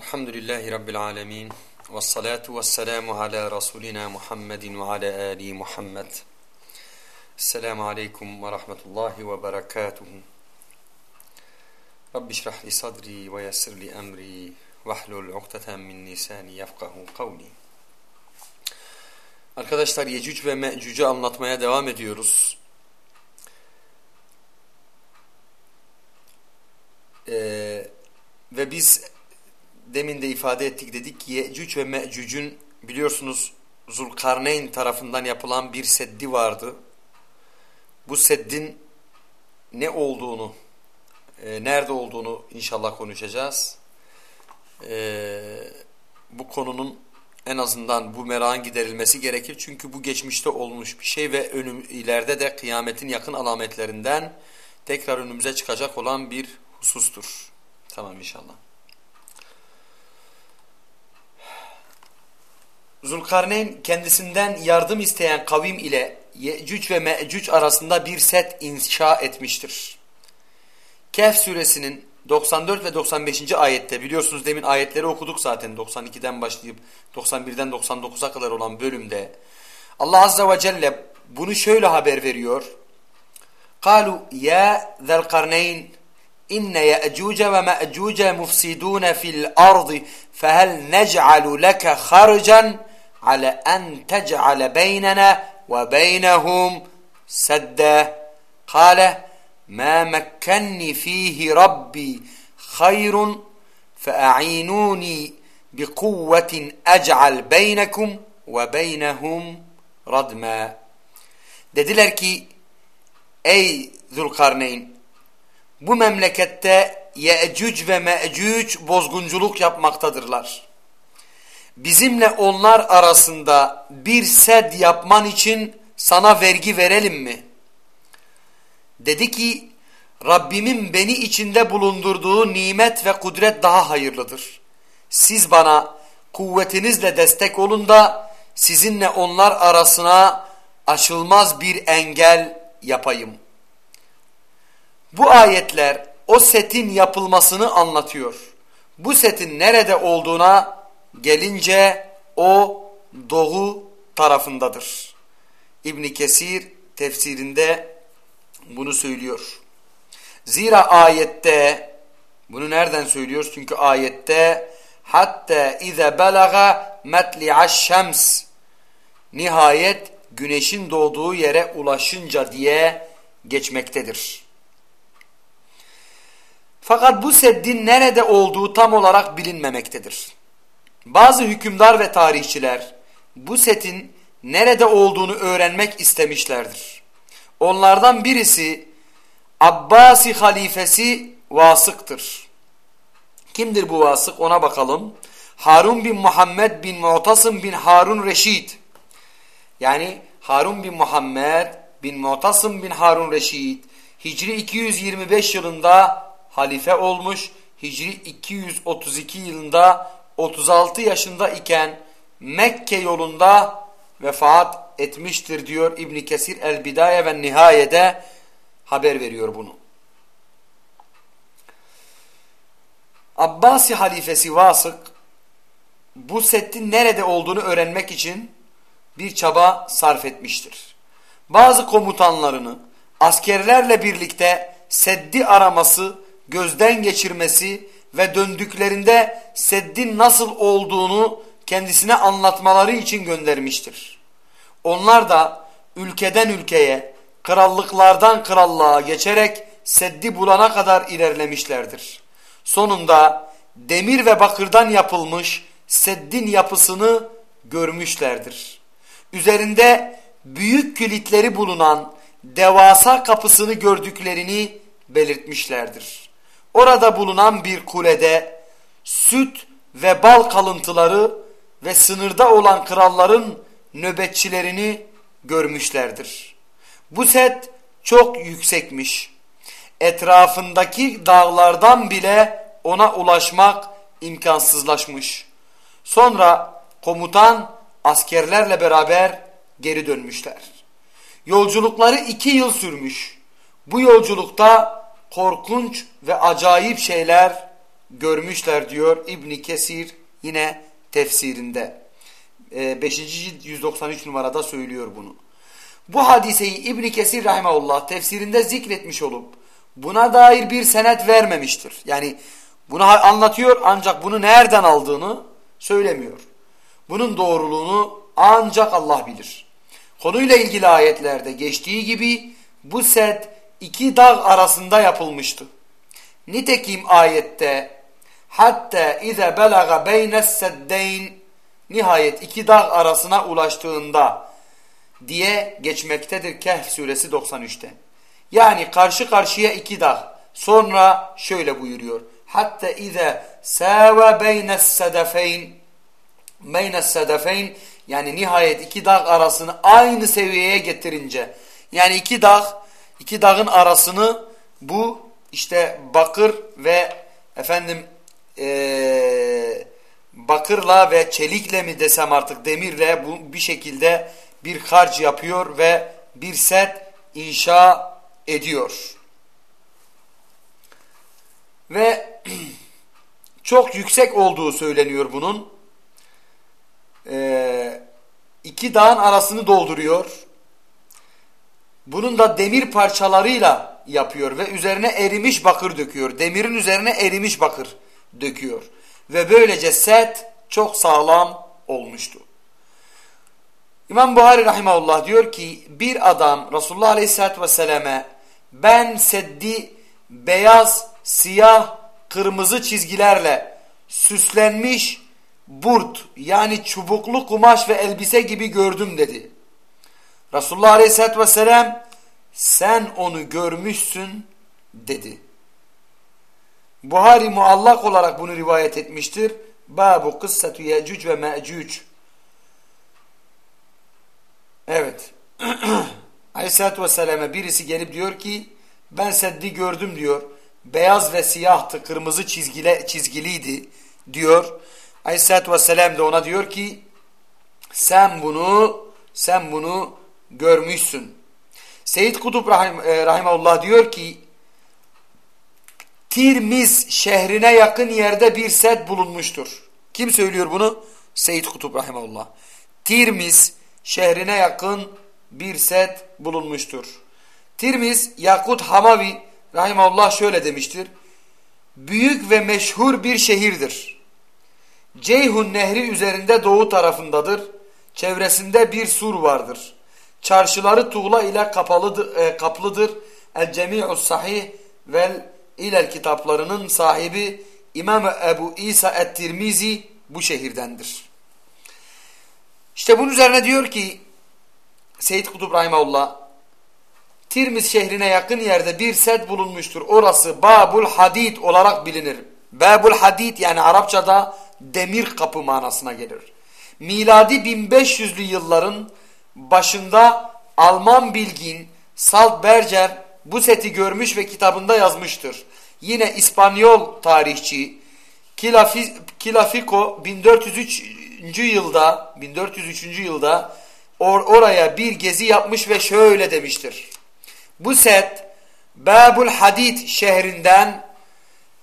Elhamdülillahi Rabbil alemin. Ve salatu ve selamu ala Resulina Muhammedin ve ala Ali Muhammed. Esselamu aleyküm ve rahmetullahi ve berekatuhu. Rabbi şrah li sadri ve yessir li emri ve hlul uqteten min nisani yefkahu kavli. Arkadaşlar Yecüc ve Mecüc'ü anlatmaya devam ediyoruz. Ee, ve biz demin de ifade ettik dedik ki Yecüc ve Mecüc'ün biliyorsunuz Zulkarneyn tarafından yapılan bir seddi vardı. Bu seddin ne olduğunu, e, nerede olduğunu inşallah konuşacağız. E, bu konunun en azından bu merakın giderilmesi gerekir. Çünkü bu geçmişte olmuş bir şey ve önüm, ileride de kıyametin yakın alametlerinden tekrar önümüze çıkacak olan bir husustur. Tamam inşallah. Zulkarneyn kendisinden yardım isteyen kavim ile Yecüc ve Mecüc arasında bir set inşa etmiştir. Kehf suresinin 94 ve 95. ayette biliyorsunuz demin ayetleri okuduk zaten 92'den başlayıp 91'den 99'a kadar olan bölümde. Allah Azze ve Celle bunu şöyle haber veriyor. قالوا يا ذا القرنين إن يأجوج ومأجوج مفسدون في الأرض فهل نجعل لك خرجا ala en tec'ale beynena ve beynehum sedde kale ma mekkenni fihi rabbi hayrun fea'inuni bi kuvvetin ec'al beynekum ve beynehum radma dediler ki ey Zülkarneyn bu memlekette Ye'cüc ve Me'cüc bozgunculuk yapmaktadırlar. Bizimle onlar arasında bir sed yapman için sana vergi verelim mi? Dedi ki Rabbimin beni içinde bulundurduğu nimet ve kudret daha hayırlıdır. Siz bana kuvvetinizle destek olun da sizinle onlar arasına aşılmaz bir engel yapayım. Bu ayetler o setin yapılmasını anlatıyor. Bu setin nerede olduğuna gelince o doğu tarafındadır. İbn Kesir tefsirinde bunu söylüyor. Zira ayette bunu nereden söylüyoruz? Çünkü ayette hatta ize belaga metli'aş şems nihayet güneşin doğduğu yere ulaşınca diye geçmektedir. Fakat bu seddin nerede olduğu tam olarak bilinmemektedir. Bazı hükümdar ve tarihçiler bu setin nerede olduğunu öğrenmek istemişlerdir. Onlardan birisi Abbasi halifesi Vasık'tır. Kimdir bu Vasık ona bakalım. Harun bin Muhammed bin Mu'tasım bin Harun Reşid. Yani Harun bin Muhammed bin Mu'tasım bin Harun Reşid Hicri 225 yılında halife olmuş. Hicri 232 yılında 36 yaşında iken Mekke yolunda vefat etmiştir diyor İbn Kesir El Bidaye ve Nihaye'de haber veriyor bunu. Abbasi halifesi Vasık bu settin nerede olduğunu öğrenmek için bir çaba sarf etmiştir. Bazı komutanlarını askerlerle birlikte seddi araması, gözden geçirmesi ve döndüklerinde seddin nasıl olduğunu kendisine anlatmaları için göndermiştir. Onlar da ülkeden ülkeye, krallıklardan krallığa geçerek seddi bulana kadar ilerlemişlerdir. Sonunda demir ve bakırdan yapılmış seddin yapısını görmüşlerdir. Üzerinde büyük kilitleri bulunan devasa kapısını gördüklerini belirtmişlerdir. Orada bulunan bir kulede süt ve bal kalıntıları ve sınırda olan kralların nöbetçilerini görmüşlerdir. Bu set çok yüksekmiş. Etrafındaki dağlardan bile ona ulaşmak imkansızlaşmış. Sonra komutan askerlerle beraber geri dönmüşler. Yolculukları iki yıl sürmüş. Bu yolculukta korkunç ve acayip şeyler görmüşler diyor İbni Kesir yine tefsirinde. 5. E, cilt 193 numarada söylüyor bunu. Bu hadiseyi İbni Kesir rahimahullah tefsirinde zikretmiş olup buna dair bir senet vermemiştir. Yani bunu anlatıyor ancak bunu nereden aldığını söylemiyor. Bunun doğruluğunu ancak Allah bilir. Konuyla ilgili ayetlerde geçtiği gibi bu set iki dağ arasında yapılmıştı. Nitekim ayette hatta ize belaga beynes seddeyn nihayet iki dağ arasına ulaştığında diye geçmektedir Kehf suresi 93'te. Yani karşı karşıya iki dağ. Sonra şöyle buyuruyor. Hatta ize sâve beynes sedefeyn beynes sedefeyn yani nihayet iki dağ arasını aynı seviyeye getirince yani iki dağ iki dağın arasını bu işte bakır ve efendim ee, bakırla ve çelikle mi desem artık demirle bu bir şekilde bir harç yapıyor ve bir set inşa ediyor. Ve çok yüksek olduğu söyleniyor bunun. Ee, iki dağın arasını dolduruyor. Bunun da demir parçalarıyla yapıyor ve üzerine erimiş bakır döküyor. Demirin üzerine erimiş bakır döküyor. Ve böylece set çok sağlam olmuştu. İmam Buhari Rahimahullah diyor ki bir adam Resulullah Aleyhisselatü Vesselam'e ben seddi beyaz, siyah, kırmızı çizgilerle süslenmiş burt yani çubuklu kumaş ve elbise gibi gördüm dedi. Resulullah Aleyhisselatü Vesselam sen onu görmüşsün dedi. Buhari muallak olarak bunu rivayet etmiştir. Babu kıssetu Yecüc ve Mecüc. Evet. Aleyhisselatü Vesselam'a birisi gelip diyor ki ben seddi gördüm diyor. Beyaz ve siyahtı, kırmızı çizgile, çizgiliydi diyor. Aleyhisselatü Vesselam da ona diyor ki sen bunu sen bunu görmüşsün. Seyyid Kutup Rahim, e, Rahimahullah diyor ki Tirmiz şehrine yakın yerde bir set bulunmuştur. Kim söylüyor bunu? Seyyid Kutup Rahimahullah. Tirmiz şehrine yakın bir set bulunmuştur. Tirmiz Yakut Hamavi Rahimahullah şöyle demiştir. Büyük ve meşhur bir şehirdir. Ceyhun Nehri üzerinde doğu tarafındadır. Çevresinde bir sur vardır. Çarşıları tuğla ile kapalıdır, e, kaplıdır. El Cemi'us Sahih vel İlel kitaplarının sahibi İmam Ebu İsa et-Tirmizi bu şehirdendir. İşte bunun üzerine diyor ki Seyyid Kutup Rahimahullah Tirmiz şehrine yakın yerde bir set bulunmuştur. Orası Babul Hadid olarak bilinir. Babul Hadid yani Arapçada demir kapı manasına gelir. Miladi 1500'lü yılların başında Alman bilgin Salt Berger bu seti görmüş ve kitabında yazmıştır. Yine İspanyol tarihçi Kilafico 1403 yılda 1403. yılda or oraya bir gezi yapmış ve şöyle demiştir. Bu set Babul Hadid şehrinden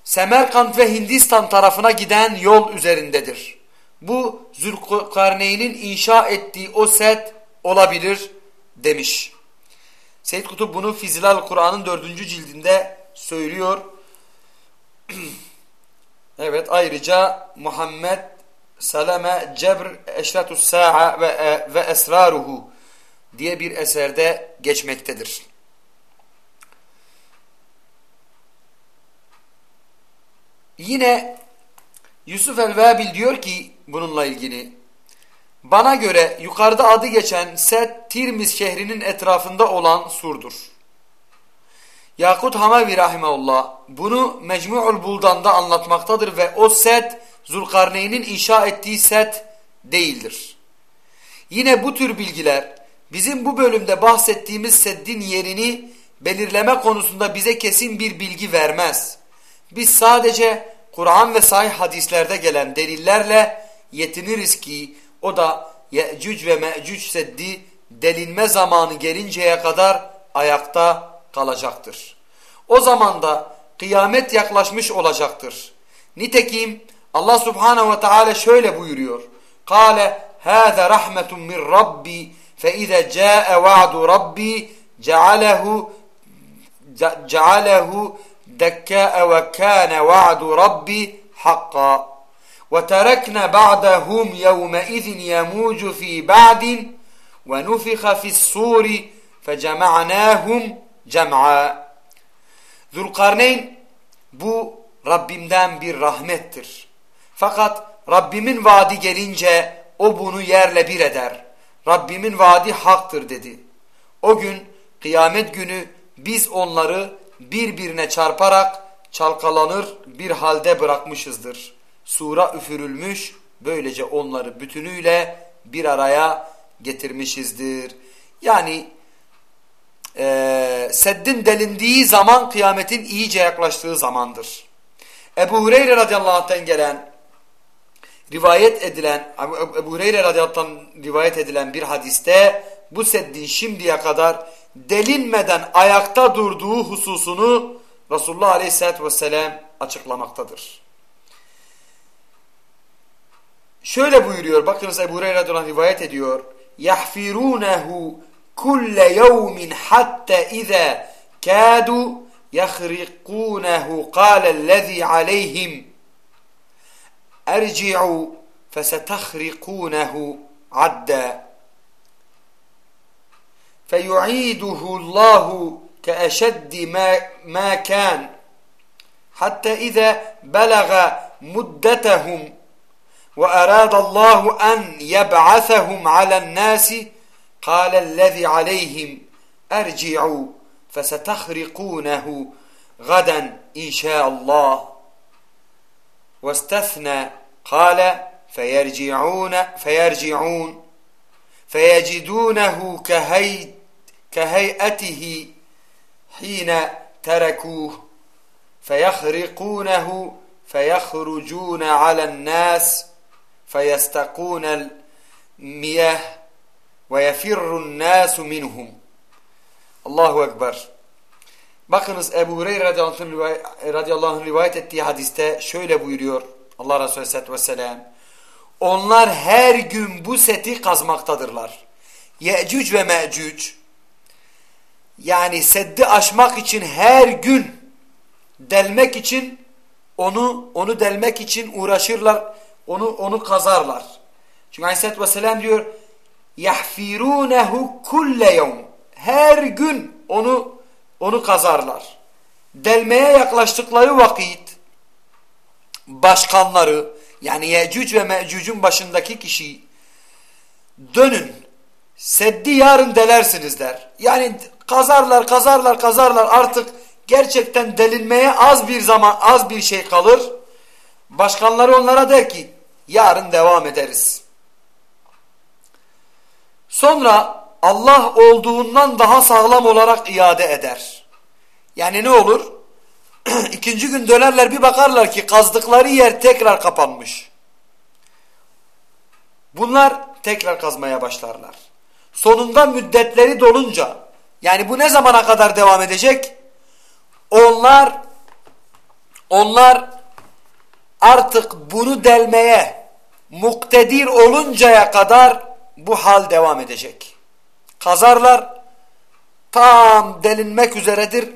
Semerkant ve Hindistan tarafına giden yol üzerindedir. Bu Zülkarneyn'in inşa ettiği o set olabilir demiş. Seyyid Kutup bunu Fizilal Kur'an'ın dördüncü cildinde söylüyor. evet ayrıca Muhammed Salame Cebr Eşratus Sa'a ve, e, ve Esraruhu diye bir eserde geçmektedir. Yine Yusuf el-Vabil diyor ki bununla ilgili bana göre yukarıda adı geçen Set Tirmiz şehrinin etrafında olan surdur. Yakut Hamavi Rahimeullah bunu Mecmu'ul Buldan'da anlatmaktadır ve o Set Zulkarneyn'in inşa ettiği Set değildir. Yine bu tür bilgiler bizim bu bölümde bahsettiğimiz seddin yerini belirleme konusunda bize kesin bir bilgi vermez. Biz sadece Kur'an ve sahih hadislerde gelen delillerle yetiniriz ki o da Ye'cüc ve Me'cüc seddi delinme zamanı gelinceye kadar ayakta kalacaktır. O zaman da kıyamet yaklaşmış olacaktır. Nitekim Allah subhanehu ve teala şöyle buyuruyor. Kale hâze rahmetun min rabbi fe ize câe va'du rabbi cealehu cealehu dekkâe ve kâne va'du rabbi hakka. وتركنا بعدهم يومئذ يموج في بعد ونفخ في الصور فجمعناهم جمعا Zülkarneyn bu Rabbimden bir rahmettir. Fakat Rabbimin vaadi gelince o bunu yerle bir eder. Rabbimin vaadi haktır dedi. O gün kıyamet günü biz onları birbirine çarparak çalkalanır bir halde bırakmışızdır. Sura üfürülmüş böylece onları bütünüyle bir araya getirmişizdir. Yani e, seddin delindiği zaman kıyametin iyice yaklaştığı zamandır. Ebu Hureyre radıyallahu anh'tan gelen rivayet edilen Ebu Hureyre radıyallahu anh'tan rivayet edilen bir hadiste bu seddin şimdiye kadar delinmeden ayakta durduğu hususunu Resulullah aleyhissalatü vesselam açıklamaktadır. Şöyle buyuruyor. Bakınız Ebu Hureyre radıyallahu rivayet ediyor. Yahfirunehu kulle yevmin hatta ize kadu yahrikunehu kâlellezî aleyhim erci'u fesetehrikunehu adda feyu'iduhu Allahu كأشد ما ما كان حتى إذا بلغ مدتهم وأراد الله أن يبعثهم على الناس قال الذي عليهم أرجعوا فستخرقونه غدا إن شاء الله. واستثنى قال فيرجعون فيرجعون فيجدونه كهي كهيئته حين تركوه فيخرقونه فيخرجون على الناس. فيستقون المياه ويفر الناس minhum. Allahu Ekber. Bakınız Ebu Hureyre radıyallahu anh rivayet ettiği hadiste şöyle buyuruyor Allah Resulü aleyhissalatü vesselam. Onlar her gün bu seti kazmaktadırlar. Ye'cüc ve me'cüc yani seddi aşmak için her gün delmek için onu onu delmek için uğraşırlar. onu onu kazarlar. Çünkü Aleyhisselatü Vesselam diyor yahfirunehu kulle yevm. Her gün onu onu kazarlar. Delmeye yaklaştıkları vakit başkanları yani Yecüc ve Mecüc'ün başındaki kişi dönün seddi yarın delersiniz der. Yani kazarlar kazarlar kazarlar artık gerçekten delinmeye az bir zaman az bir şey kalır. Başkanları onlara der ki yarın devam ederiz. Sonra Allah olduğundan daha sağlam olarak iade eder. Yani ne olur? İkinci gün dönerler bir bakarlar ki kazdıkları yer tekrar kapanmış. Bunlar tekrar kazmaya başlarlar. Sonunda müddetleri dolunca yani bu ne zamana kadar devam edecek? Onlar onlar artık bunu delmeye muktedir oluncaya kadar bu hal devam edecek. Kazarlar tam delinmek üzeredir.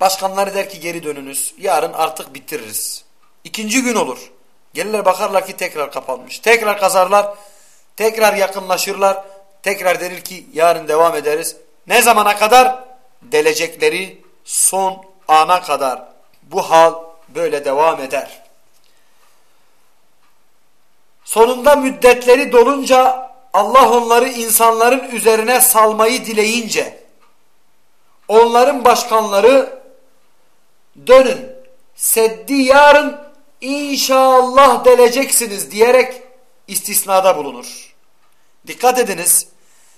Başkanları der ki geri dönünüz. Yarın artık bitiririz. İkinci gün olur. Gelirler bakarlar ki tekrar kapanmış. Tekrar kazarlar. Tekrar yakınlaşırlar. Tekrar denir ki yarın devam ederiz. Ne zamana kadar? Delecekleri son ana kadar bu hal böyle devam eder. Sonunda müddetleri dolunca Allah onları insanların üzerine salmayı dileyince onların başkanları dönün seddi yarın inşallah deleceksiniz diyerek istisnada bulunur. Dikkat ediniz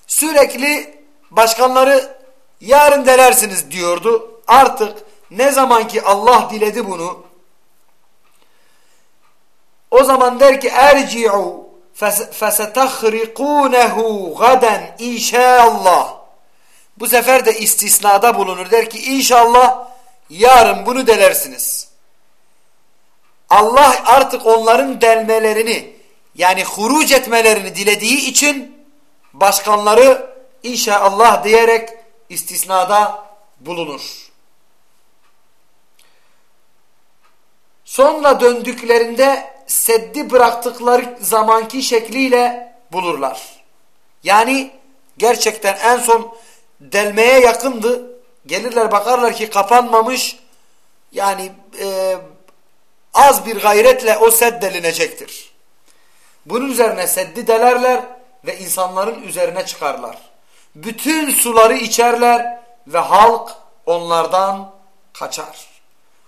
sürekli başkanları yarın delersiniz diyordu. Artık ne zaman ki Allah diledi bunu o zaman der ki erci'u fesetahriqunehu gaden inşallah. Bu sefer de istisnada bulunur. Der ki inşallah yarın bunu delersiniz. Allah artık onların delmelerini yani huruc etmelerini dilediği için başkanları inşallah diyerek istisnada bulunur. Sonra döndüklerinde seddi bıraktıkları zamanki şekliyle bulurlar. Yani gerçekten en son delmeye yakındı. Gelirler bakarlar ki kapanmamış. Yani e, az bir gayretle o sed delinecektir. Bunun üzerine seddi delerler ve insanların üzerine çıkarlar. Bütün suları içerler ve halk onlardan kaçar.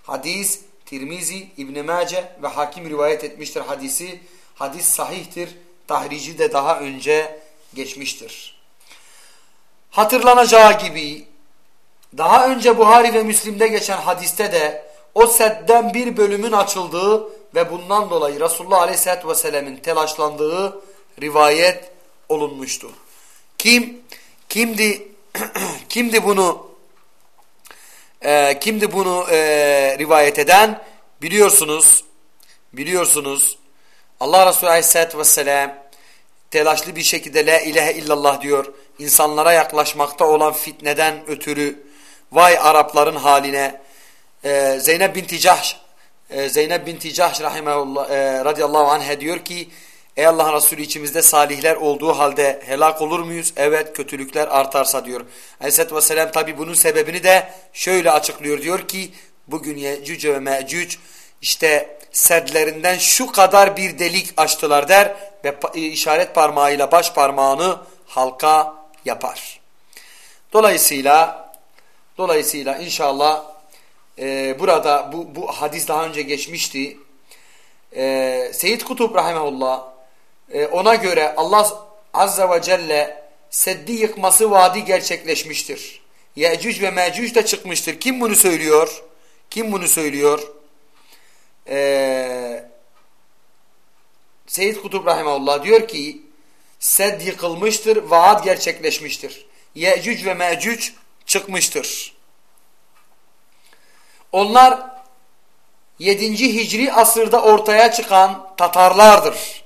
Hadis Tirmizi, İbn Mace ve Hakim rivayet etmiştir hadisi. Hadis sahihtir. Tahrici de daha önce geçmiştir. Hatırlanacağı gibi daha önce Buhari ve Müslim'de geçen hadiste de o sedden bir bölümün açıldığı ve bundan dolayı Resulullah Aleyhisselatü Vesselam'ın telaşlandığı rivayet olunmuştu. Kim kimdi kimdi bunu e, kimdi bunu e, rivayet eden? Biliyorsunuz biliyorsunuz. Allah Resulü Aleyhisselatü Vesselam telaşlı bir şekilde la ilahe illallah diyor. İnsanlara yaklaşmakta olan fitneden ötürü vay Arapların haline. E, Zeynep binti Cahş e, Zeynep binti Cahş rahimahullah e, radıyallahu anh'e diyor ki Ey Allah Resulü içimizde salihler olduğu halde helak olur muyuz? Evet kötülükler artarsa diyor. Aleyhisselatü Vesselam tabi bunun sebebini de şöyle açıklıyor. Diyor ki bugün Yecüc ve Mecüc işte serdlerinden şu kadar bir delik açtılar der ve işaret parmağıyla baş parmağını halka yapar. Dolayısıyla dolayısıyla inşallah e, burada bu, bu hadis daha önce geçmişti. E, Seyyid Kutup Rahimahullah e, ona göre Allah Azze ve Celle seddi yıkması vaadi gerçekleşmiştir. Yecüc ve Mecüc de çıkmıştır. Kim bunu söylüyor? Kim bunu söylüyor? Ee, Seyyid Kutup Rahimahullah diyor ki sed yıkılmıştır, vaat gerçekleşmiştir. Yecüc ve Mecüc çıkmıştır. Onlar 7. Hicri asırda ortaya çıkan Tatarlardır.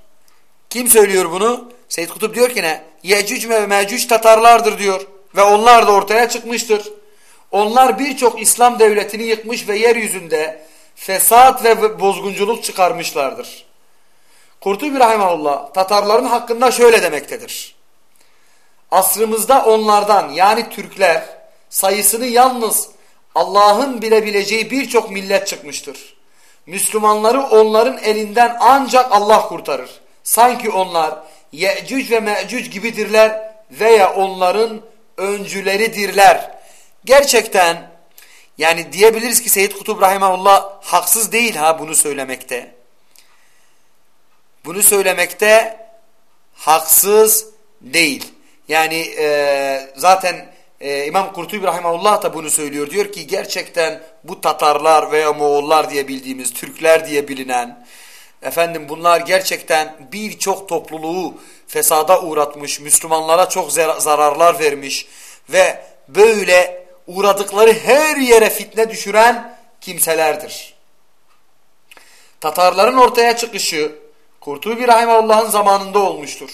Kim söylüyor bunu? Seyyid Kutup diyor ki ne? Yecüc ve Mecüc Tatarlardır diyor. Ve onlar da ortaya çıkmıştır. Onlar birçok İslam devletini yıkmış ve yeryüzünde fesat ve bozgunculuk çıkarmışlardır. Kurtubi Rahimahullah Tatarların hakkında şöyle demektedir. Asrımızda onlardan yani Türkler sayısını yalnız Allah'ın bilebileceği birçok millet çıkmıştır. Müslümanları onların elinden ancak Allah kurtarır. Sanki onlar Ye'cüc ve Me'cüc gibidirler veya onların öncüleridirler. Gerçekten yani diyebiliriz ki Seyyid Kutub Rahimahullah haksız değil ha bunu söylemekte. Bunu söylemekte haksız değil. Yani e, zaten e, İmam Kurtubi Rahimahullah da bunu söylüyor. Diyor ki gerçekten bu Tatarlar veya Moğollar diye bildiğimiz, Türkler diye bilinen efendim bunlar gerçekten birçok topluluğu fesada uğratmış, Müslümanlara çok zararlar vermiş ve böyle uğradıkları her yere fitne düşüren kimselerdir. Tatarların ortaya çıkışı Kurtubi Rahimahullah'ın zamanında olmuştur.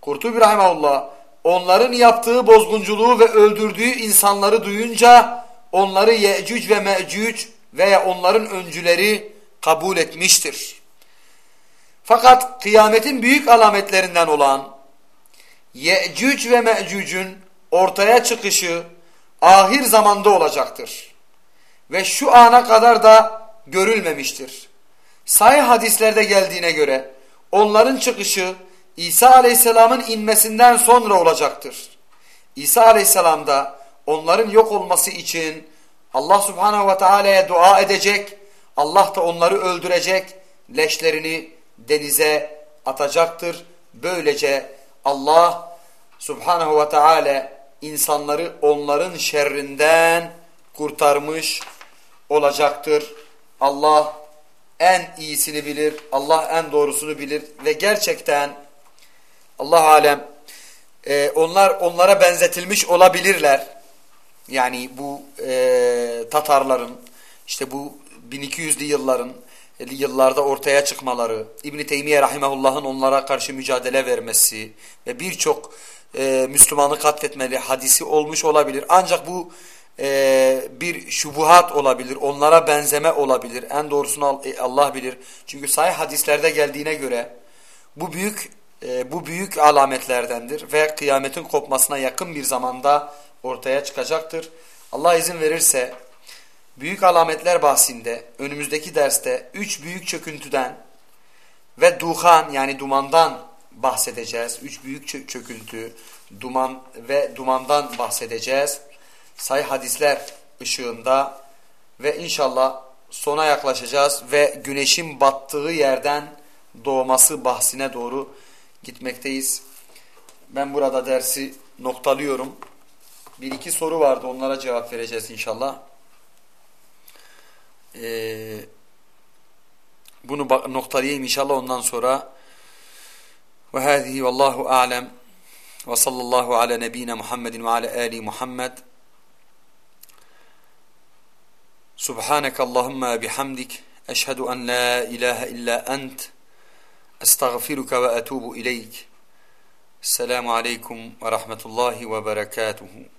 Kurtubi Rahimahullah onların yaptığı bozgunculuğu ve öldürdüğü insanları duyunca onları Yecüc ve Mecüc veya onların öncüleri kabul etmiştir. Fakat kıyametin büyük alametlerinden olan Yecüc ve Mecüc'ün ortaya çıkışı ahir zamanda olacaktır. Ve şu ana kadar da görülmemiştir. Sahih hadislerde geldiğine göre onların çıkışı İsa aleyhisselamın inmesinden sonra olacaktır. İsa aleyhisselam da onların yok olması için Allah subhanehu ve teala'ya dua edecek, Allah da onları öldürecek, leşlerini denize atacaktır. Böylece Allah subhanehu ve teala insanları onların şerrinden kurtarmış olacaktır. Allah en iyisini bilir, Allah en doğrusunu bilir ve gerçekten Allah alem e, onlar onlara benzetilmiş olabilirler. Yani bu e, Tatarların işte bu 1200'lü yılların yıllarda ortaya çıkmaları, İbn Teymiye rahimehullah'ın onlara karşı mücadele vermesi ve birçok e, Müslümanı katletmeli hadisi olmuş olabilir. Ancak bu e, bir şubuhat olabilir, onlara benzeme olabilir. En doğrusunu e, Allah bilir. Çünkü sahih hadislerde geldiğine göre bu büyük e, bu büyük alametlerdendir ve kıyametin kopmasına yakın bir zamanda ortaya çıkacaktır. Allah izin verirse büyük alametler bahsinde önümüzdeki derste üç büyük çöküntüden ve duhan yani dumandan bahsedeceğiz. Üç büyük çöküntü, duman ve dumandan bahsedeceğiz. Say hadisler ışığında ve inşallah sona yaklaşacağız ve güneşin battığı yerden doğması bahsine doğru gitmekteyiz. Ben burada dersi noktalıyorum. Bir iki soru vardı onlara cevap vereceğiz inşallah. Ee, bunu noktalayayım inşallah ondan sonra. Ve hâzihi vallahu a'lem ve sallallahu ala nebine Muhammedin ve ala ali Muhammed. Subhaneke Allahumma bihamdik. Eşhedü en la ilahe illa ent. Estağfiruka ve etubu ileyk. Selamun aleyküm ve rahmetullahi ve berekatuhu.